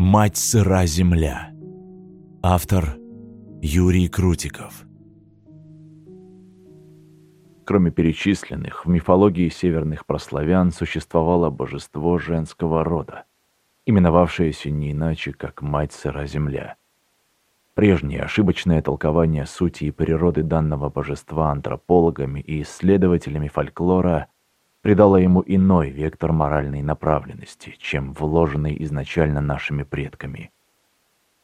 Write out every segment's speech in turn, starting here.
«Мать сыра земля». Автор Юрий Крутиков. Кроме перечисленных, в мифологии северных прославян существовало божество женского рода, именовавшееся не иначе, как Мать Сыра Земля. Прежнее ошибочное толкование сути и природы данного божества антропологами и исследователями фольклора придало ему иной вектор моральной направленности, чем вложенный изначально нашими предками.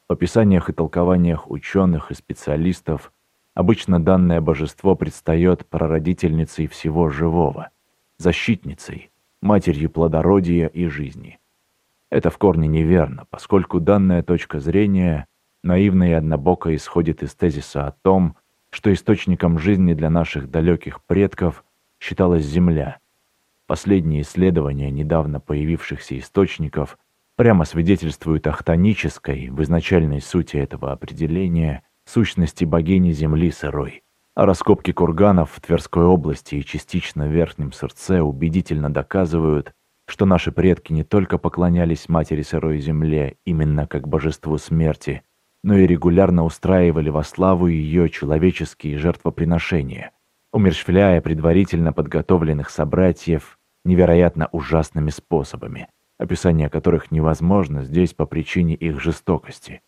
В описаниях и толкованиях ученых и специалистов обычно данное божество предстает прародительницей всего живого, защитницей, матерью плодородия и жизни. Это в корне неверно, поскольку данная точка зрения наивно и однобоко исходит из тезиса о том, что источником жизни для наших далеких предков считалась Земля – Последние исследования недавно появившихся источников прямо свидетельствуют о хтонической, в изначальной сути этого определения, сущности богини Земли сырой. А раскопки курганов в Тверской области и частично в Верхнем Сырце убедительно доказывают, что наши предки не только поклонялись матери сырой земле именно как божеству смерти, но и регулярно устраивали во славу ее человеческие жертвоприношения, умерщвляя предварительно подготовленных собратьев невероятно ужасными способами, описание которых невозможно здесь по причине их жестокости.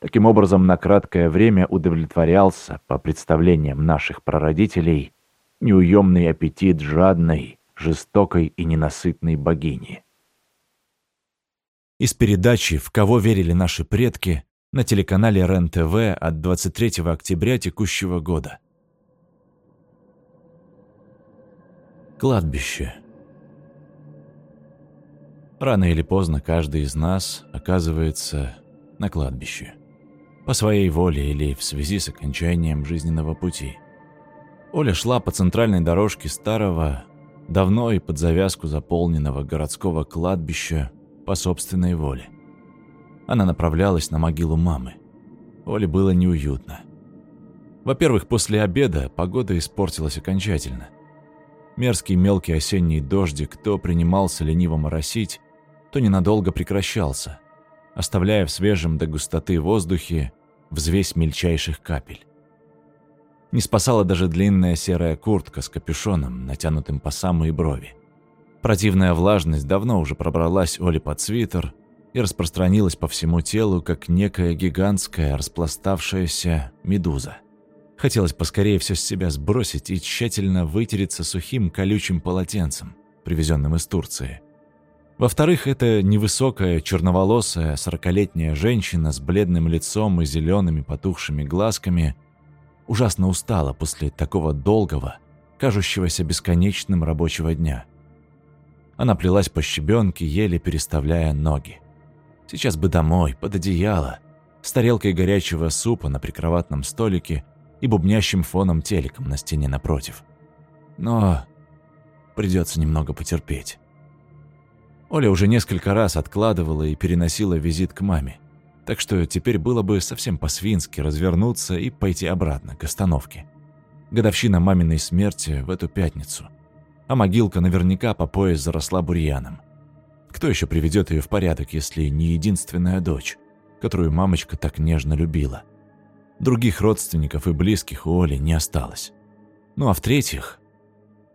Таким образом, на краткое время удовлетворялся, по представлениям наших прародителей, неуемный аппетит жадной, жестокой и ненасытной богини. Из передачи «В кого верили наши предки» на телеканале РЕН-ТВ от 23 октября текущего года. Кладбище. Рано или поздно каждый из нас оказывается на кладбище. По своей воле или в связи с окончанием жизненного пути. Оля шла по центральной дорожке старого, давно и под завязку заполненного городского кладбища по собственной воле. Она направлялась на могилу мамы. Оле было неуютно. Во-первых, после обеда погода испортилась окончательно. Мерзкий мелкий осенний дождик то принимался лениво моросить, то ненадолго прекращался, оставляя в свежем до густоты воздухе взвесь мельчайших капель. Не спасала даже длинная серая куртка с капюшоном, натянутым по самые брови. Противная влажность давно уже пробралась Оле под свитер и распространилась по всему телу, как некая гигантская распластавшаяся медуза. Хотелось поскорее все с себя сбросить и тщательно вытереться сухим колючим полотенцем, привезенным из Турции. Во-вторых, это невысокая, черноволосая, сорокалетняя женщина с бледным лицом и зелеными потухшими глазками ужасно устала после такого долгого, кажущегося бесконечным рабочего дня. Она плелась по щебенке, еле переставляя ноги. Сейчас бы домой, под одеяло, с тарелкой горячего супа на прикроватном столике – и бубнящим фоном телеком на стене напротив. Но придется немного потерпеть. Оля уже несколько раз откладывала и переносила визит к маме, так что теперь было бы совсем по-свински развернуться и пойти обратно к остановке. Годовщина маминой смерти в эту пятницу, а могилка наверняка по пояс заросла бурьяном. Кто еще приведет ее в порядок, если не единственная дочь, которую мамочка так нежно любила? Других родственников и близких у Оли не осталось. Ну а в-третьих,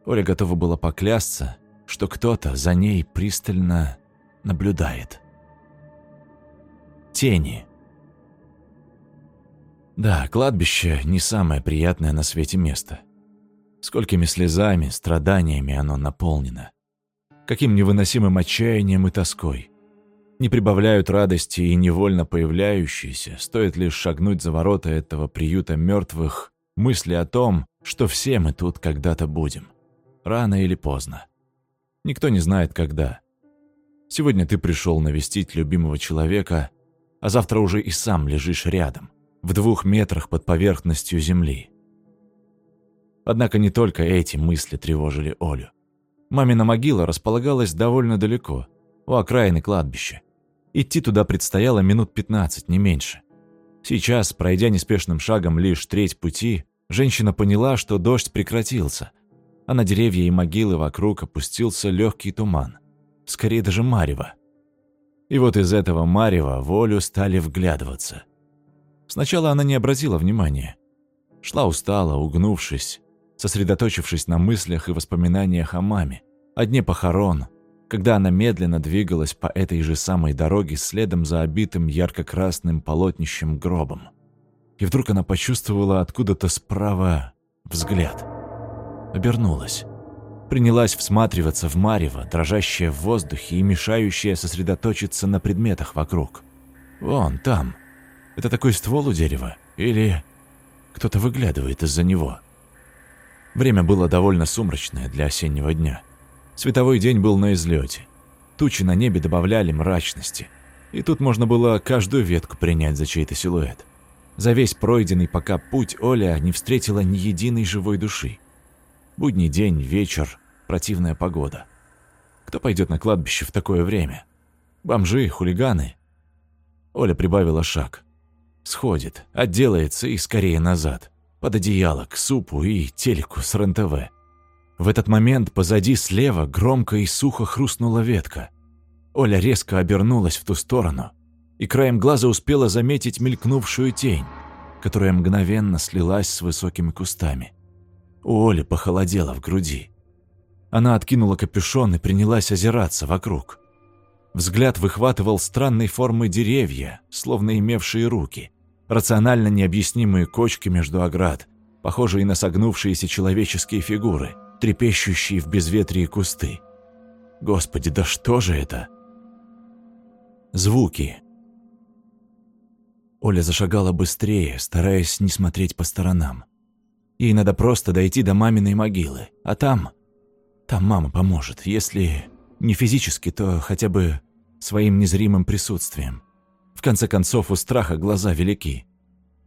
Оля готова была поклясться, что кто-то за ней пристально наблюдает. Тени. Да, кладбище не самое приятное на свете место. Сколькими слезами, страданиями оно наполнено. Каким невыносимым отчаянием и тоской не прибавляют радости и невольно появляющиеся, стоит лишь шагнуть за ворота этого приюта мертвых, мысли о том, что все мы тут когда-то будем. Рано или поздно. Никто не знает, когда. Сегодня ты пришел навестить любимого человека, а завтра уже и сам лежишь рядом, в двух метрах под поверхностью земли. Однако не только эти мысли тревожили Олю. Мамина могила располагалась довольно далеко, у окраины кладбища. Идти туда предстояло минут 15, не меньше. Сейчас, пройдя неспешным шагом лишь треть пути, женщина поняла, что дождь прекратился, а на деревья и могилы вокруг опустился легкий туман, скорее даже марево. И вот из этого марева волю стали вглядываться. Сначала она не обратила внимания. Шла устало, угнувшись, сосредоточившись на мыслях и воспоминаниях о маме, о дне похорон, когда она медленно двигалась по этой же самой дороге следом за обитым ярко-красным полотнищем гробом. И вдруг она почувствовала откуда-то справа взгляд. Обернулась. Принялась всматриваться в марево, дрожащее в воздухе и мешающее сосредоточиться на предметах вокруг. Вон, там. Это такой ствол у дерева? Или кто-то выглядывает из-за него? Время было довольно сумрачное для осеннего дня. Световой день был на излете. Тучи на небе добавляли мрачности. И тут можно было каждую ветку принять за чей-то силуэт. За весь пройденный пока путь Оля не встретила ни единой живой души. Будний день, вечер, противная погода. Кто пойдет на кладбище в такое время? Бомжи, хулиганы? Оля прибавила шаг. Сходит, отделается и скорее назад. Под одеяло, к супу и телеку с РЕН-ТВ. В этот момент позади слева громко и сухо хрустнула ветка. Оля резко обернулась в ту сторону и краем глаза успела заметить мелькнувшую тень, которая мгновенно слилась с высокими кустами. У Оли похолодело в груди. Она откинула капюшон и принялась озираться вокруг. Взгляд выхватывал странной формы деревья, словно имевшие руки, рационально необъяснимые кочки между оград, похожие на согнувшиеся человеческие фигуры – трепещущие в безветрии кусты. Господи, да что же это? Звуки. Оля зашагала быстрее, стараясь не смотреть по сторонам. Ей надо просто дойти до маминой могилы, а там... Там мама поможет, если не физически, то хотя бы своим незримым присутствием. В конце концов, у страха глаза велики.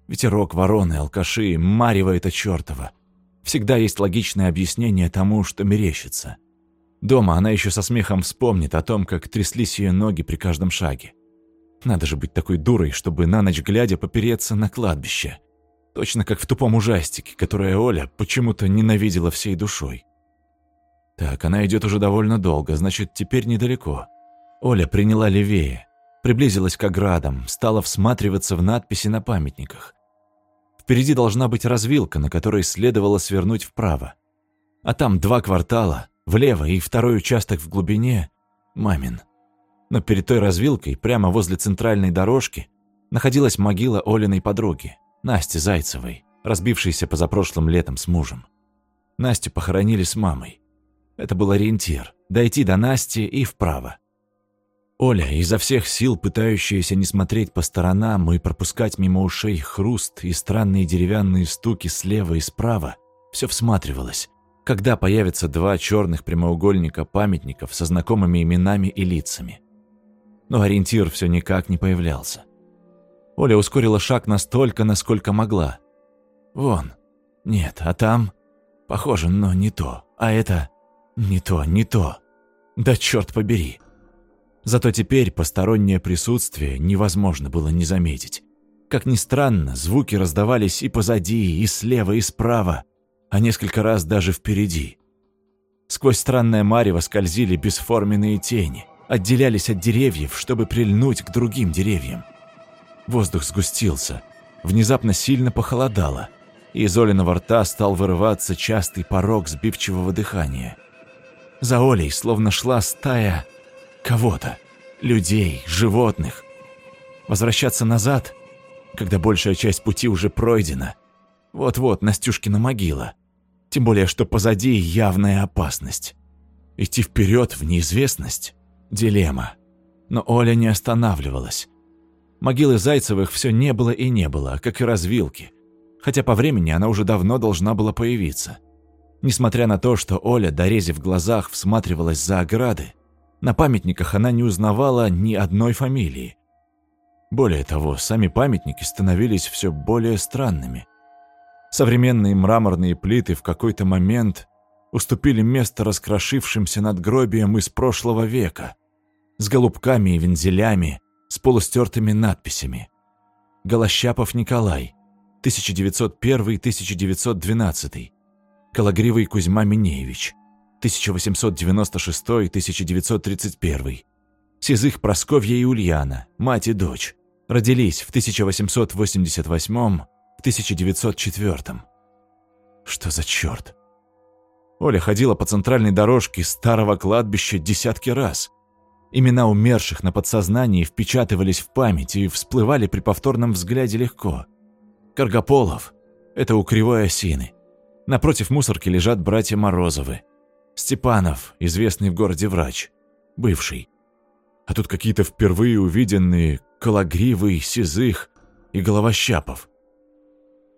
Ветерок, вороны, алкаши, марево это чёртово. Всегда есть логичное объяснение тому, что мерещится. Дома она еще со смехом вспомнит о том, как тряслись ее ноги при каждом шаге. Надо же быть такой дурой, чтобы на ночь глядя попереться на кладбище. Точно как в тупом ужастике, которое Оля почему-то ненавидела всей душой. Так, она идет уже довольно долго, значит, теперь недалеко. Оля приняла левее, приблизилась к оградам, стала всматриваться в надписи на памятниках. Впереди должна быть развилка, на которой следовало свернуть вправо. А там два квартала, влево и второй участок в глубине – мамин. Но перед той развилкой, прямо возле центральной дорожки, находилась могила Олиной подруги, Насти Зайцевой, разбившейся позапрошлым летом с мужем. Настю похоронили с мамой. Это был ориентир – дойти до Насти и вправо. Оля, изо всех сил пытающаяся не смотреть по сторонам и пропускать мимо ушей хруст и странные деревянные стуки слева и справа, все всматривалась, когда появятся два черных прямоугольника памятников со знакомыми именами и лицами. Но ориентир все никак не появлялся. Оля ускорила шаг настолько, насколько могла. Вон. Нет, а там... Похоже, но не то. А это... Не то, не то. Да черт побери. Зато теперь постороннее присутствие невозможно было не заметить. Как ни странно, звуки раздавались и позади, и слева, и справа, а несколько раз даже впереди. Сквозь странное марево скользили бесформенные тени, отделялись от деревьев, чтобы прильнуть к другим деревьям. Воздух сгустился, внезапно сильно похолодало, и из Олиного рта стал вырываться частый порог сбивчивого дыхания. За Олей словно шла стая кого-то. Людей, животных. Возвращаться назад, когда большая часть пути уже пройдена. Вот-вот Настюшкина могила. Тем более, что позади явная опасность. Идти вперед в неизвестность – дилемма. Но Оля не останавливалась. Могилы Зайцевых все не было и не было, как и развилки. Хотя по времени она уже давно должна была появиться. Несмотря на то, что Оля, дорезив глазах, всматривалась за ограды, на памятниках она не узнавала ни одной фамилии. Более того, сами памятники становились все более странными. Современные мраморные плиты в какой-то момент уступили место раскрошившимся надгробиям из прошлого века, с голубками и вензелями, с полустертыми надписями. Голощапов Николай, 1901-1912, Калагривый Кузьма Минеевич – 1896-1931. Сизых Просковья и Ульяна, мать и дочь, родились в 1888 в 1904 Что за черт? Оля ходила по центральной дорожке старого кладбища десятки раз. Имена умерших на подсознании впечатывались в память и всплывали при повторном взгляде легко. Каргополов – это у Кривой Осины. Напротив мусорки лежат братья Морозовы. Степанов, известный в городе врач, бывший. А тут какие-то впервые увиденные Кологривый, Сизых и Головощапов.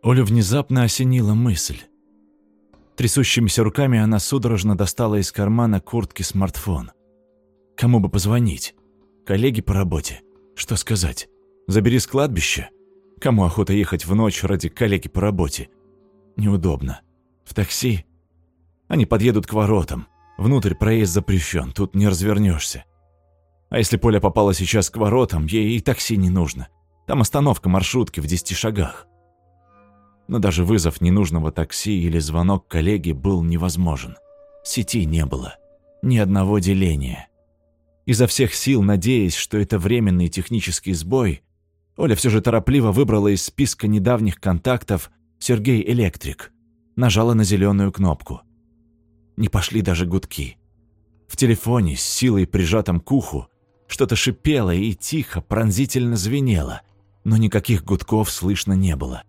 Оля внезапно осенила мысль. Трясущимися руками она судорожно достала из кармана куртки смартфон. Кому бы позвонить? Коллеге по работе? Что сказать? Забери с кладбища? Кому охота ехать в ночь ради коллеги по работе? Неудобно. В такси? Они подъедут к воротам. Внутрь проезд запрещен, тут не развернешься. А если Поля попала сейчас к воротам, ей и такси не нужно. Там остановка маршрутки в десяти шагах. Но даже вызов ненужного такси или звонок коллеге был невозможен. Сети не было. Ни одного деления. Изо всех сил, надеясь, что это временный технический сбой, Оля все же торопливо выбрала из списка недавних контактов Сергей Электрик. Нажала на зеленую кнопку. Не пошли даже гудки. В телефоне, с силой прижатом к уху, что-то шипело и тихо, пронзительно звенело, но никаких гудков слышно не было.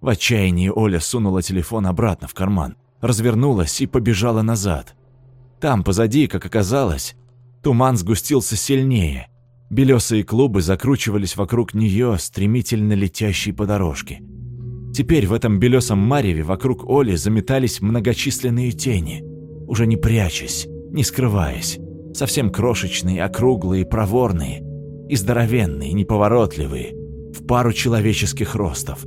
В отчаянии Оля сунула телефон обратно в карман, развернулась и побежала назад. Там, позади, как оказалось, туман сгустился сильнее. Белесые клубы закручивались вокруг нее, стремительно летящей по дорожке. Теперь в этом белесом мареве вокруг Оли заметались многочисленные тени, уже не прячась, не скрываясь совсем крошечные, округлые, проворные и здоровенные, неповоротливые, в пару человеческих ростов.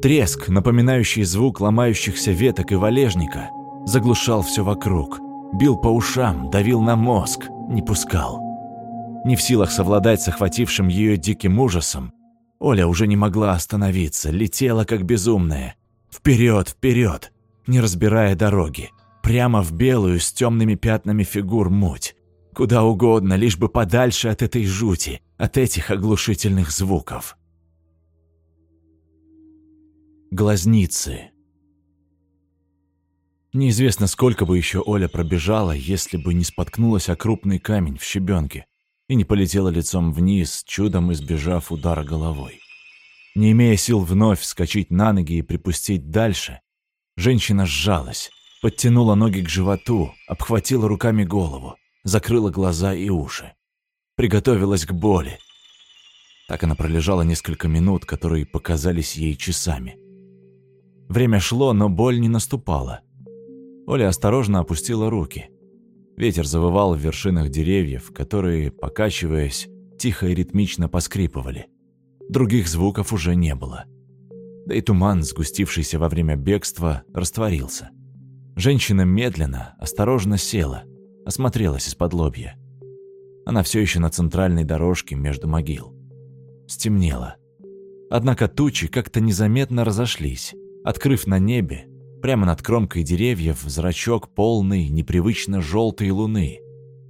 Треск, напоминающий звук ломающихся веток и валежника, заглушал все вокруг, бил по ушам, давил на мозг, не пускал. Не в силах совладать с охватившим ее диким ужасом, Оля уже не могла остановиться, летела как безумная. Вперед, вперед, не разбирая дороги, прямо в белую с темными пятнами фигур муть. Куда угодно, лишь бы подальше от этой жути, от этих оглушительных звуков. Глазницы. Неизвестно, сколько бы еще Оля пробежала, если бы не споткнулась о крупный камень в щебенке и не полетела лицом вниз, чудом избежав удара головой. Не имея сил вновь вскочить на ноги и припустить дальше, женщина сжалась, подтянула ноги к животу, обхватила руками голову закрыла глаза и уши. Приготовилась к боли. Так она пролежала несколько минут, которые показались ей часами. Время шло, но боль не наступала. Оля осторожно опустила руки. Ветер завывал в вершинах деревьев, которые, покачиваясь, тихо и ритмично поскрипывали. Других звуков уже не было. Да и туман, сгустившийся во время бегства, растворился. Женщина медленно, осторожно села, осмотрелась из-под лобья. Она все еще на центральной дорожке между могил. Стемнело. Однако тучи как-то незаметно разошлись, открыв на небе, прямо над кромкой деревьев, зрачок полный, непривычно желтой луны,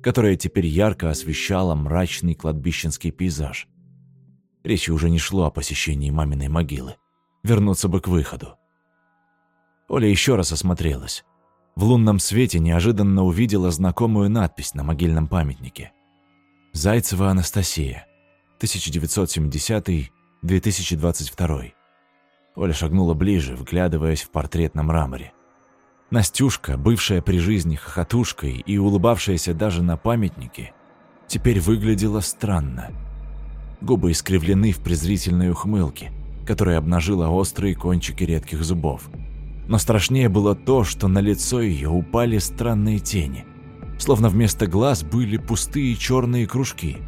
которая теперь ярко освещала мрачный кладбищенский пейзаж. Речи уже не шло о посещении маминой могилы. Вернуться бы к выходу. Оля еще раз осмотрелась. В лунном свете неожиданно увидела знакомую надпись на могильном памятнике. «Зайцева Анастасия, 1970-2022». Оля шагнула ближе, вглядываясь в портрет на мраморе. Настюшка, бывшая при жизни хохотушкой и улыбавшаяся даже на памятнике, теперь выглядела странно. Губы искривлены в презрительной ухмылке, которая обнажила острые кончики редких зубов. Но страшнее было то, что на лицо ее упали странные тени. Словно вместо глаз были пустые черные кружки.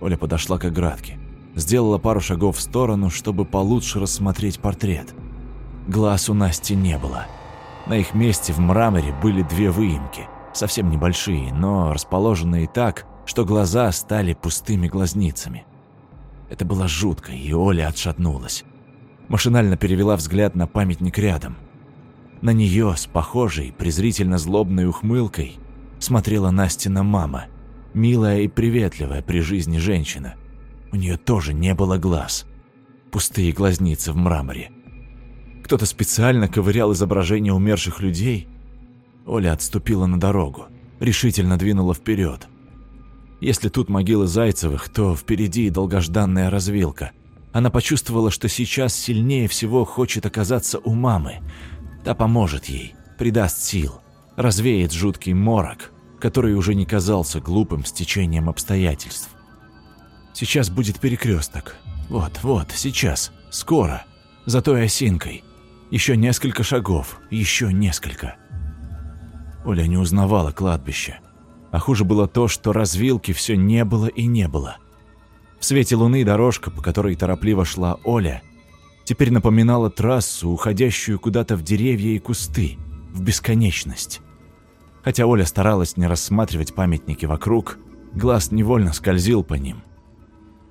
Оля подошла к оградке. Сделала пару шагов в сторону, чтобы получше рассмотреть портрет. Глаз у Насти не было. На их месте в мраморе были две выемки, совсем небольшие, но расположенные так, что глаза стали пустыми глазницами. Это было жутко, и Оля отшатнулась машинально перевела взгляд на памятник рядом. На нее с похожей, презрительно злобной ухмылкой смотрела Настина мама, милая и приветливая при жизни женщина. У нее тоже не было глаз. Пустые глазницы в мраморе. Кто-то специально ковырял изображения умерших людей. Оля отступила на дорогу, решительно двинула вперед. Если тут могилы Зайцевых, то впереди долгожданная развилка. Она почувствовала, что сейчас сильнее всего хочет оказаться у мамы. Та поможет ей, придаст сил, развеет жуткий морок, который уже не казался глупым стечением обстоятельств. Сейчас будет перекресток. Вот, вот, сейчас, скоро, за той осинкой. Еще несколько шагов, еще несколько. Оля не узнавала кладбище. А хуже было то, что развилки все не было и не было. В свете луны дорожка, по которой торопливо шла Оля, теперь напоминала трассу, уходящую куда-то в деревья и кусты, в бесконечность. Хотя Оля старалась не рассматривать памятники вокруг, глаз невольно скользил по ним.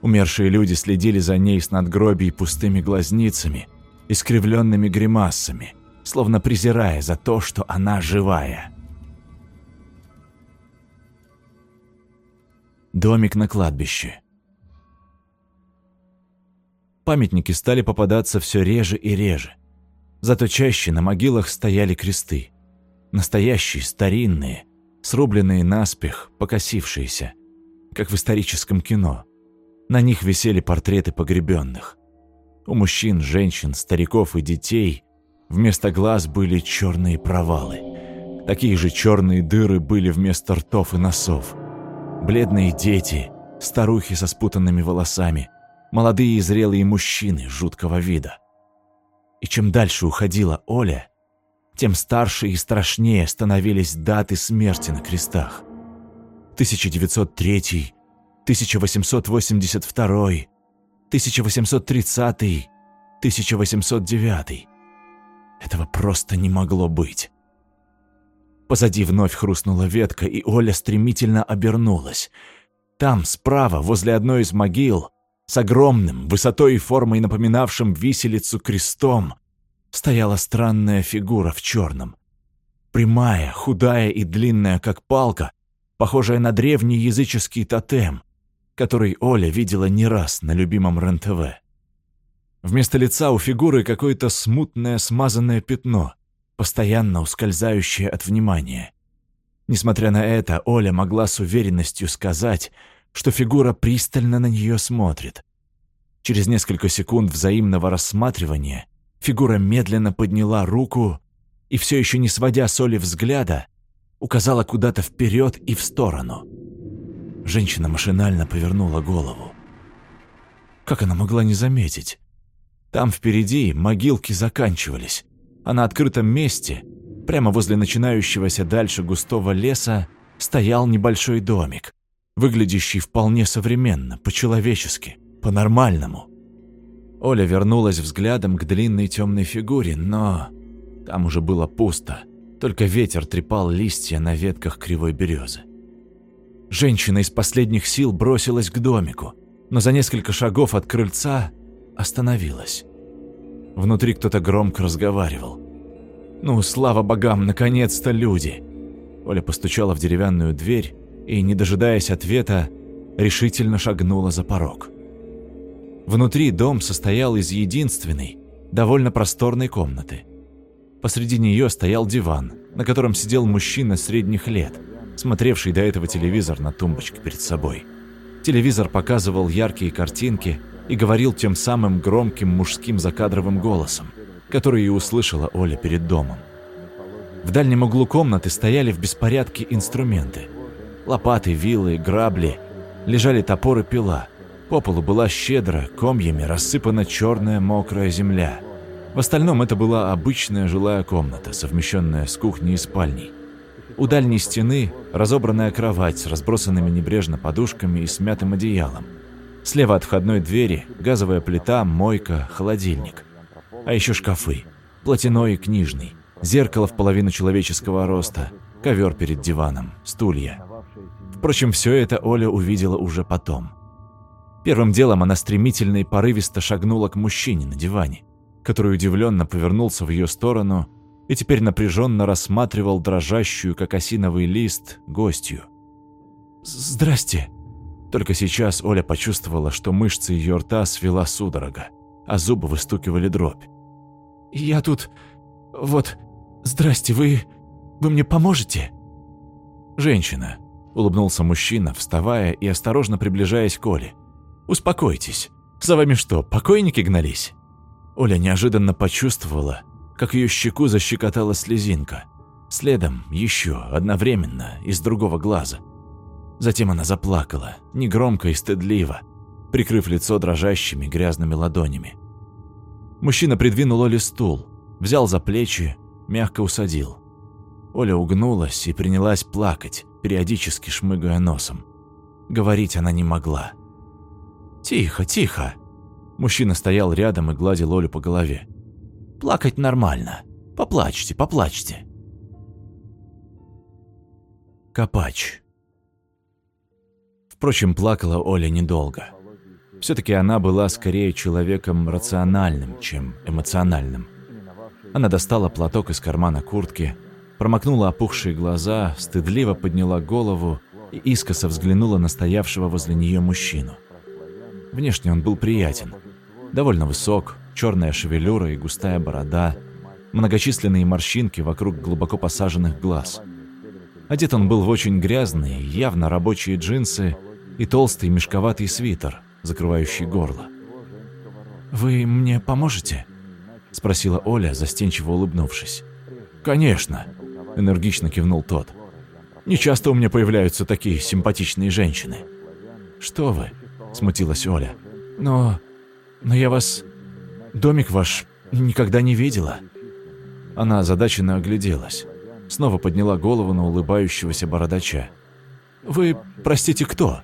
Умершие люди следили за ней с надгробий пустыми глазницами – искривленными гримасами, словно презирая за то, что она живая. Домик на кладбище. Памятники стали попадаться все реже и реже. Зато чаще на могилах стояли кресты. Настоящие, старинные, срубленные наспех, покосившиеся, как в историческом кино. На них висели портреты погребенных. У мужчин, женщин, стариков и детей вместо глаз были черные провалы. Такие же черные дыры были вместо ртов и носов. Бледные дети, старухи со спутанными волосами, молодые и зрелые мужчины жуткого вида. И чем дальше уходила Оля, тем старше и страшнее становились даты смерти на крестах. 1903, 1882, 1830 1809 Этого просто не могло быть. Позади вновь хрустнула ветка, и Оля стремительно обернулась. Там, справа, возле одной из могил, с огромным, высотой и формой напоминавшим виселицу крестом, стояла странная фигура в черном. Прямая, худая и длинная, как палка, похожая на древний языческий тотем, который Оля видела не раз на любимом РЕН-ТВ. Вместо лица у фигуры какое-то смутное смазанное пятно, постоянно ускользающее от внимания. Несмотря на это, Оля могла с уверенностью сказать, что фигура пристально на нее смотрит. Через несколько секунд взаимного рассматривания фигура медленно подняла руку и, все еще не сводя с Оли взгляда, указала куда-то вперед и в сторону — Женщина машинально повернула голову. Как она могла не заметить? Там впереди могилки заканчивались, а на открытом месте, прямо возле начинающегося дальше густого леса, стоял небольшой домик, выглядящий вполне современно, по-человечески, по-нормальному. Оля вернулась взглядом к длинной темной фигуре, но там уже было пусто, только ветер трепал листья на ветках кривой березы. Женщина из последних сил бросилась к домику, но за несколько шагов от крыльца остановилась. Внутри кто-то громко разговаривал. «Ну, слава богам, наконец-то люди!» Оля постучала в деревянную дверь и, не дожидаясь ответа, решительно шагнула за порог. Внутри дом состоял из единственной, довольно просторной комнаты. Посреди нее стоял диван, на котором сидел мужчина средних лет – смотревший до этого телевизор на тумбочке перед собой. Телевизор показывал яркие картинки и говорил тем самым громким мужским закадровым голосом, который и услышала Оля перед домом. В дальнем углу комнаты стояли в беспорядке инструменты. Лопаты, вилы, грабли, лежали топор и пила. По полу была щедро, комьями рассыпана черная мокрая земля. В остальном это была обычная жилая комната, совмещенная с кухней и спальней. У дальней стены разобранная кровать с разбросанными небрежно подушками и смятым одеялом. Слева от входной двери газовая плита, мойка, холодильник. А еще шкафы. Платяной и книжный. Зеркало в половину человеческого роста. Ковер перед диваном. Стулья. Впрочем, все это Оля увидела уже потом. Первым делом она стремительно и порывисто шагнула к мужчине на диване, который удивленно повернулся в ее сторону и теперь напряженно рассматривал дрожащую, как осиновый лист, гостью. «Здрасте». Только сейчас Оля почувствовала, что мышцы ее рта свела судорога, а зубы выстукивали дробь. «Я тут... вот... Здрасте, вы... вы мне поможете?» «Женщина», — улыбнулся мужчина, вставая и осторожно приближаясь к Оле. «Успокойтесь. За вами что, покойники гнались?» Оля неожиданно почувствовала, как ее щеку защекотала слезинка. Следом еще, одновременно, из другого глаза. Затем она заплакала, негромко и стыдливо, прикрыв лицо дрожащими грязными ладонями. Мужчина придвинул Оле стул, взял за плечи, мягко усадил. Оля угнулась и принялась плакать, периодически шмыгая носом. Говорить она не могла. «Тихо, тихо!» Мужчина стоял рядом и гладил Олю по голове. «Плакать нормально. Поплачьте, поплачьте». Копач. Впрочем, плакала Оля недолго. Все-таки она была скорее человеком рациональным, чем эмоциональным. Она достала платок из кармана куртки, промокнула опухшие глаза, стыдливо подняла голову и искоса взглянула на стоявшего возле нее мужчину. Внешне он был приятен. Довольно высок, черная шевелюра и густая борода, многочисленные морщинки вокруг глубоко посаженных глаз. Одет он был в очень грязные, явно рабочие джинсы и толстый мешковатый свитер, закрывающий горло. «Вы мне поможете?» – спросила Оля, застенчиво улыбнувшись. «Конечно», – энергично кивнул тот. «Не часто у меня появляются такие симпатичные женщины». «Что вы?» – смутилась Оля. «Но... но я вас... домик ваш никогда не видела». Она озадаченно огляделась. Снова подняла голову на улыбающегося бородача. «Вы, простите, кто?»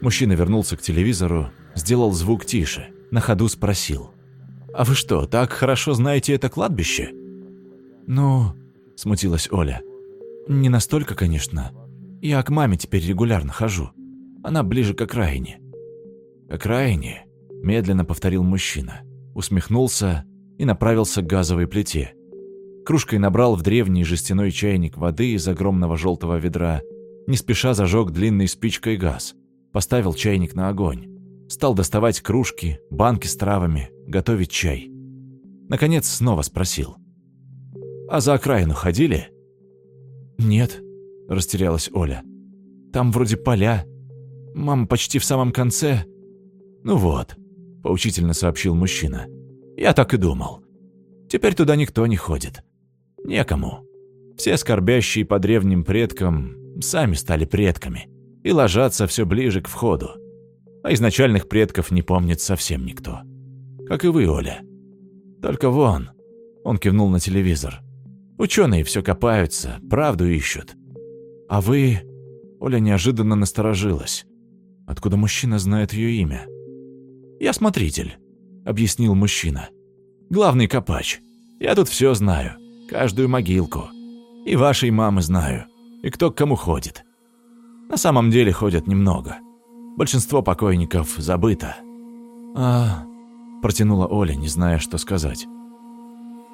Мужчина вернулся к телевизору, сделал звук тише, на ходу спросил. «А вы что, так хорошо знаете это кладбище?» «Ну...» – смутилась Оля. «Не настолько, конечно. Я к маме теперь регулярно хожу. Она ближе к окраине». «К окраине?» – медленно повторил мужчина. Усмехнулся и направился к газовой плите. Кружкой набрал в древний жестяной чайник воды из огромного желтого ведра, не спеша зажег длинной спичкой газ, поставил чайник на огонь, стал доставать кружки, банки с травами, готовить чай. Наконец снова спросил. «А за окраину ходили?» «Нет», – растерялась Оля. «Там вроде поля. Мама почти в самом конце». «Ну вот», – поучительно сообщил мужчина. «Я так и думал. Теперь туда никто не ходит. Некому. Все скорбящие по древним предкам сами стали предками и ложатся все ближе к входу. А изначальных предков не помнит совсем никто. Как и вы, Оля. Только вон, он кивнул на телевизор. Ученые все копаются, правду ищут. А вы... Оля неожиданно насторожилась. Откуда мужчина знает ее имя? «Я смотритель», — объяснил мужчина. «Главный копач. Я тут все знаю, каждую могилку. И вашей мамы знаю, и кто к кому ходит. На самом деле ходят немного. Большинство покойников забыто». «А...» – протянула Оля, не зная, что сказать.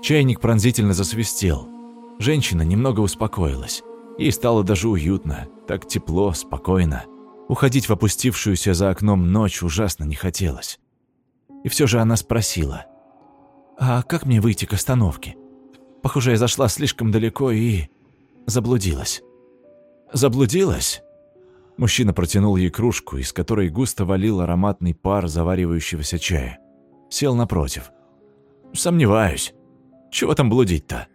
Чайник пронзительно засвистел. Женщина немного успокоилась. Ей стало даже уютно, так тепло, спокойно. Уходить в опустившуюся за окном ночь ужасно не хотелось. И все же она спросила. «А как мне выйти к остановке? Похоже, я зашла слишком далеко и... заблудилась». «Заблудилась?» Мужчина протянул ей кружку, из которой густо валил ароматный пар заваривающегося чая. Сел напротив. «Сомневаюсь. Чего там блудить-то?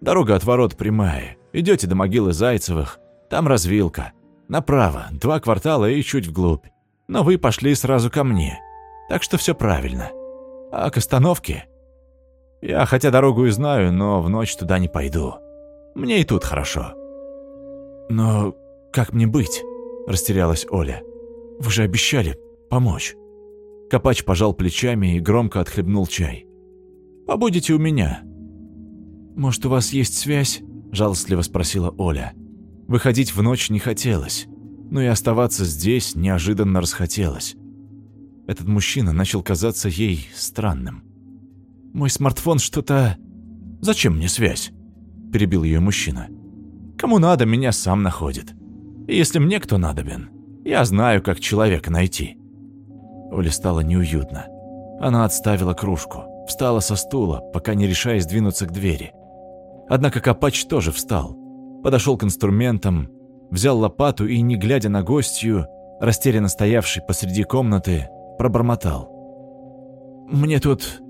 Дорога от ворот прямая. Идете до могилы Зайцевых. Там развилка. Направо, два квартала и чуть вглубь. Но вы пошли сразу ко мне. Так что все правильно. А к остановке? Я хотя дорогу и знаю, но в ночь туда не пойду. Мне и тут хорошо. Но как мне быть? Растерялась Оля. Вы же обещали помочь. Копач пожал плечами и громко отхлебнул чай. «Побудете у меня». «Может, у вас есть связь?» – жалостливо спросила Оля. Выходить в ночь не хотелось, но и оставаться здесь неожиданно расхотелось. Этот мужчина начал казаться ей странным. «Мой смартфон что-то...» «Зачем мне связь?» – перебил ее мужчина. «Кому надо, меня сам находит. если мне кто надобен, я знаю, как человека найти». Оле стало неуютно. Она отставила кружку, встала со стула, пока не решаясь двинуться к двери. Однако Копач тоже встал, подошел к инструментам, взял лопату и, не глядя на гостью, растерянно стоявший посреди комнаты, пробормотал. «Мне тут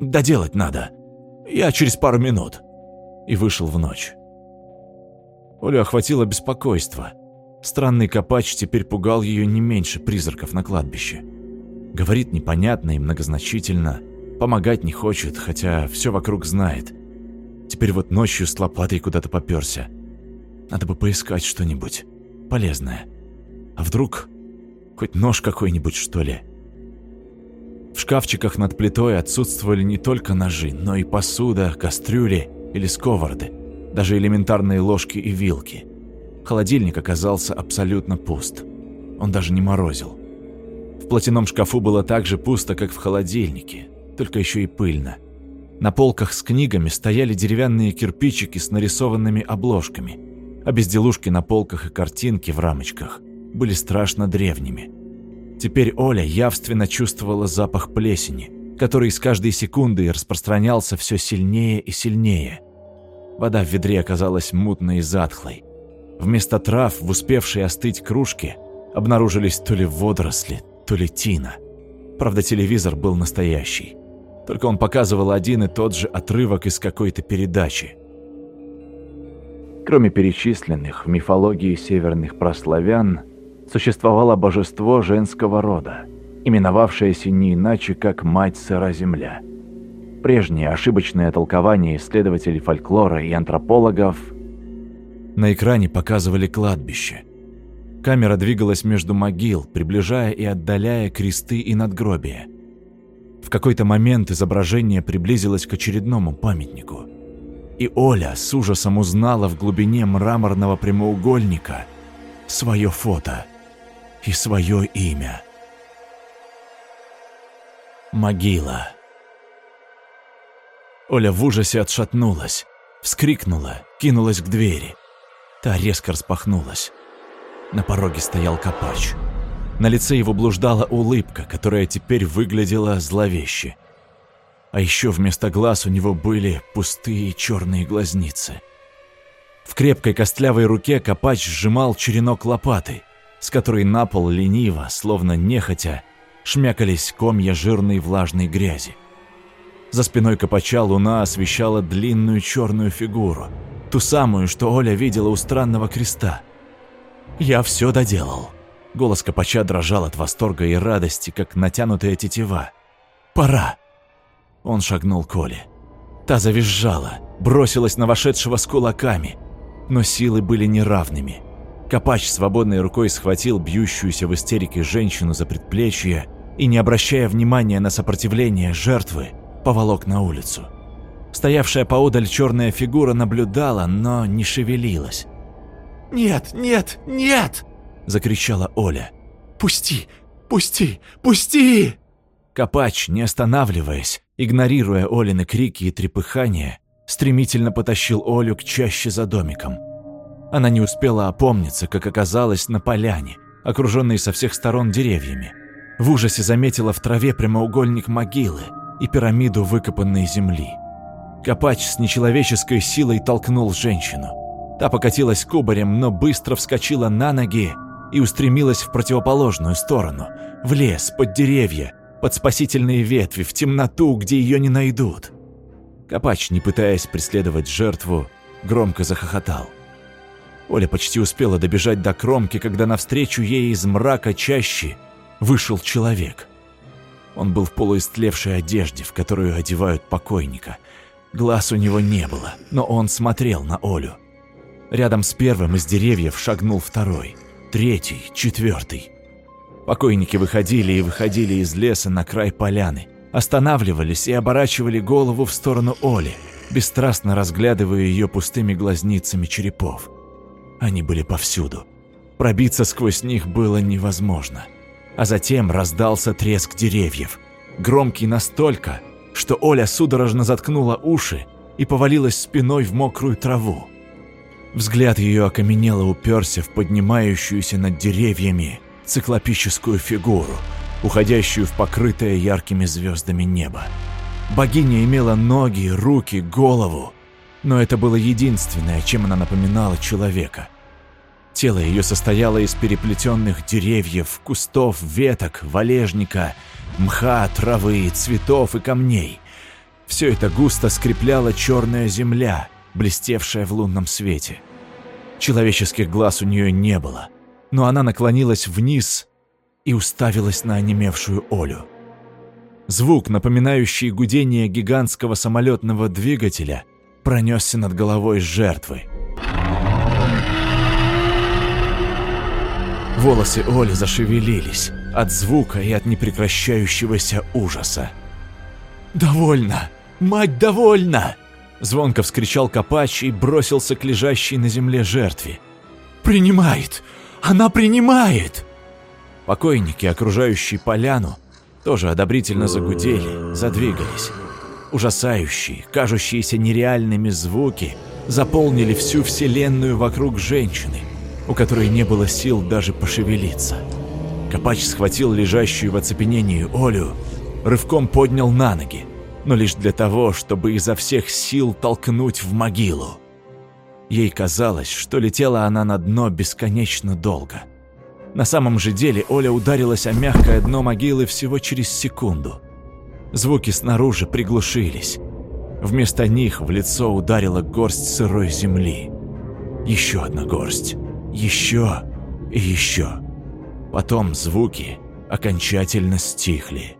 доделать надо. Я через пару минут». И вышел в ночь. Олю охватило беспокойство. Странный копач теперь пугал ее не меньше призраков на кладбище. Говорит непонятно и многозначительно, помогать не хочет, хотя все вокруг знает. Теперь вот ночью с лопатой куда-то попёрся. Надо бы поискать что-нибудь полезное. А вдруг хоть нож какой-нибудь, что ли? В шкафчиках над плитой отсутствовали не только ножи, но и посуда, кастрюли или сковороды, даже элементарные ложки и вилки. Холодильник оказался абсолютно пуст. Он даже не морозил. В платяном шкафу было так же пусто, как в холодильнике, только еще и пыльно. На полках с книгами стояли деревянные кирпичики с нарисованными обложками, а безделушки на полках и картинки в рамочках были страшно древними. Теперь Оля явственно чувствовала запах плесени, который с каждой секундой распространялся все сильнее и сильнее. Вода в ведре оказалась мутной и затхлой. Вместо трав в успевшей остыть кружке обнаружились то ли водоросли, то ли тина. Правда, телевизор был настоящий. Только он показывал один и тот же отрывок из какой-то передачи. Кроме перечисленных в мифологии северных прославян, существовало божество женского рода, именовавшееся не иначе, как Мать Сыра Земля. Прежнее ошибочное толкование исследователей фольклора и антропологов На экране показывали кладбище. Камера двигалась между могил, приближая и отдаляя кресты и надгробия. В какой-то момент изображение приблизилось к очередному памятнику. И Оля с ужасом узнала в глубине мраморного прямоугольника свое фото и свое имя. Могила. Оля в ужасе отшатнулась, вскрикнула, кинулась к двери. Та резко распахнулась. На пороге стоял Копач. На лице его блуждала улыбка, которая теперь выглядела зловеще. А еще вместо глаз у него были пустые черные глазницы. В крепкой костлявой руке Копач сжимал черенок лопаты, с которой на пол лениво, словно нехотя, шмякались комья жирной влажной грязи. За спиной Копача луна освещала длинную черную фигуру, ту самую, что Оля видела у странного креста – «Я все доделал». Голос Копача дрожал от восторга и радости, как натянутая тетива. «Пора!» Он шагнул к Оле. Та завизжала, бросилась на вошедшего с кулаками, но силы были неравными. Копач свободной рукой схватил бьющуюся в истерике женщину за предплечье и, не обращая внимания на сопротивление жертвы, поволок на улицу. Стоявшая поодаль черная фигура наблюдала, но не шевелилась. «Нет, нет, нет!» – закричала Оля. «Пусти, пусти, пусти!» Копач, не останавливаясь, игнорируя Олины крики и трепыхания, стремительно потащил Олю к чаще за домиком. Она не успела опомниться, как оказалась на поляне, окруженной со всех сторон деревьями. В ужасе заметила в траве прямоугольник могилы и пирамиду выкопанной земли. Копач с нечеловеческой силой толкнул женщину. Та покатилась кубарем, но быстро вскочила на ноги и устремилась в противоположную сторону, в лес, под деревья, под спасительные ветви, в темноту, где ее не найдут. Копач, не пытаясь преследовать жертву, громко захохотал. Оля почти успела добежать до кромки, когда навстречу ей из мрака чаще вышел человек. Он был в полуистлевшей одежде, в которую одевают покойника. Глаз у него не было, но он смотрел на Олю. Рядом с первым из деревьев шагнул второй, третий, четвертый. Покойники выходили и выходили из леса на край поляны, останавливались и оборачивали голову в сторону Оли, бесстрастно разглядывая ее пустыми глазницами черепов. Они были повсюду. Пробиться сквозь них было невозможно. А затем раздался треск деревьев, громкий настолько, что Оля судорожно заткнула уши и повалилась спиной в мокрую траву. Взгляд ее окаменело уперся в поднимающуюся над деревьями циклопическую фигуру, уходящую в покрытое яркими звездами небо. Богиня имела ноги, руки, голову, но это было единственное, чем она напоминала человека. Тело ее состояло из переплетенных деревьев, кустов, веток, валежника, мха, травы, цветов и камней. Все это густо скрепляла черная земля, блестевшая в лунном свете. Человеческих глаз у нее не было, но она наклонилась вниз и уставилась на онемевшую Олю. Звук, напоминающий гудение гигантского самолетного двигателя, пронесся над головой жертвы. Волосы Оли зашевелились от звука и от непрекращающегося ужаса. «Довольно! Мать, довольна!» Звонко вскричал Копач и бросился к лежащей на земле жертве. «Принимает! Она принимает!» Покойники, окружающие поляну, тоже одобрительно загудели, задвигались. Ужасающие, кажущиеся нереальными звуки заполнили всю вселенную вокруг женщины, у которой не было сил даже пошевелиться. Копач схватил лежащую в оцепенении Олю, рывком поднял на ноги но лишь для того, чтобы изо всех сил толкнуть в могилу. Ей казалось, что летела она на дно бесконечно долго. На самом же деле Оля ударилась о мягкое дно могилы всего через секунду. Звуки снаружи приглушились. Вместо них в лицо ударила горсть сырой земли. Еще одна горсть. Еще и еще. Потом звуки окончательно стихли.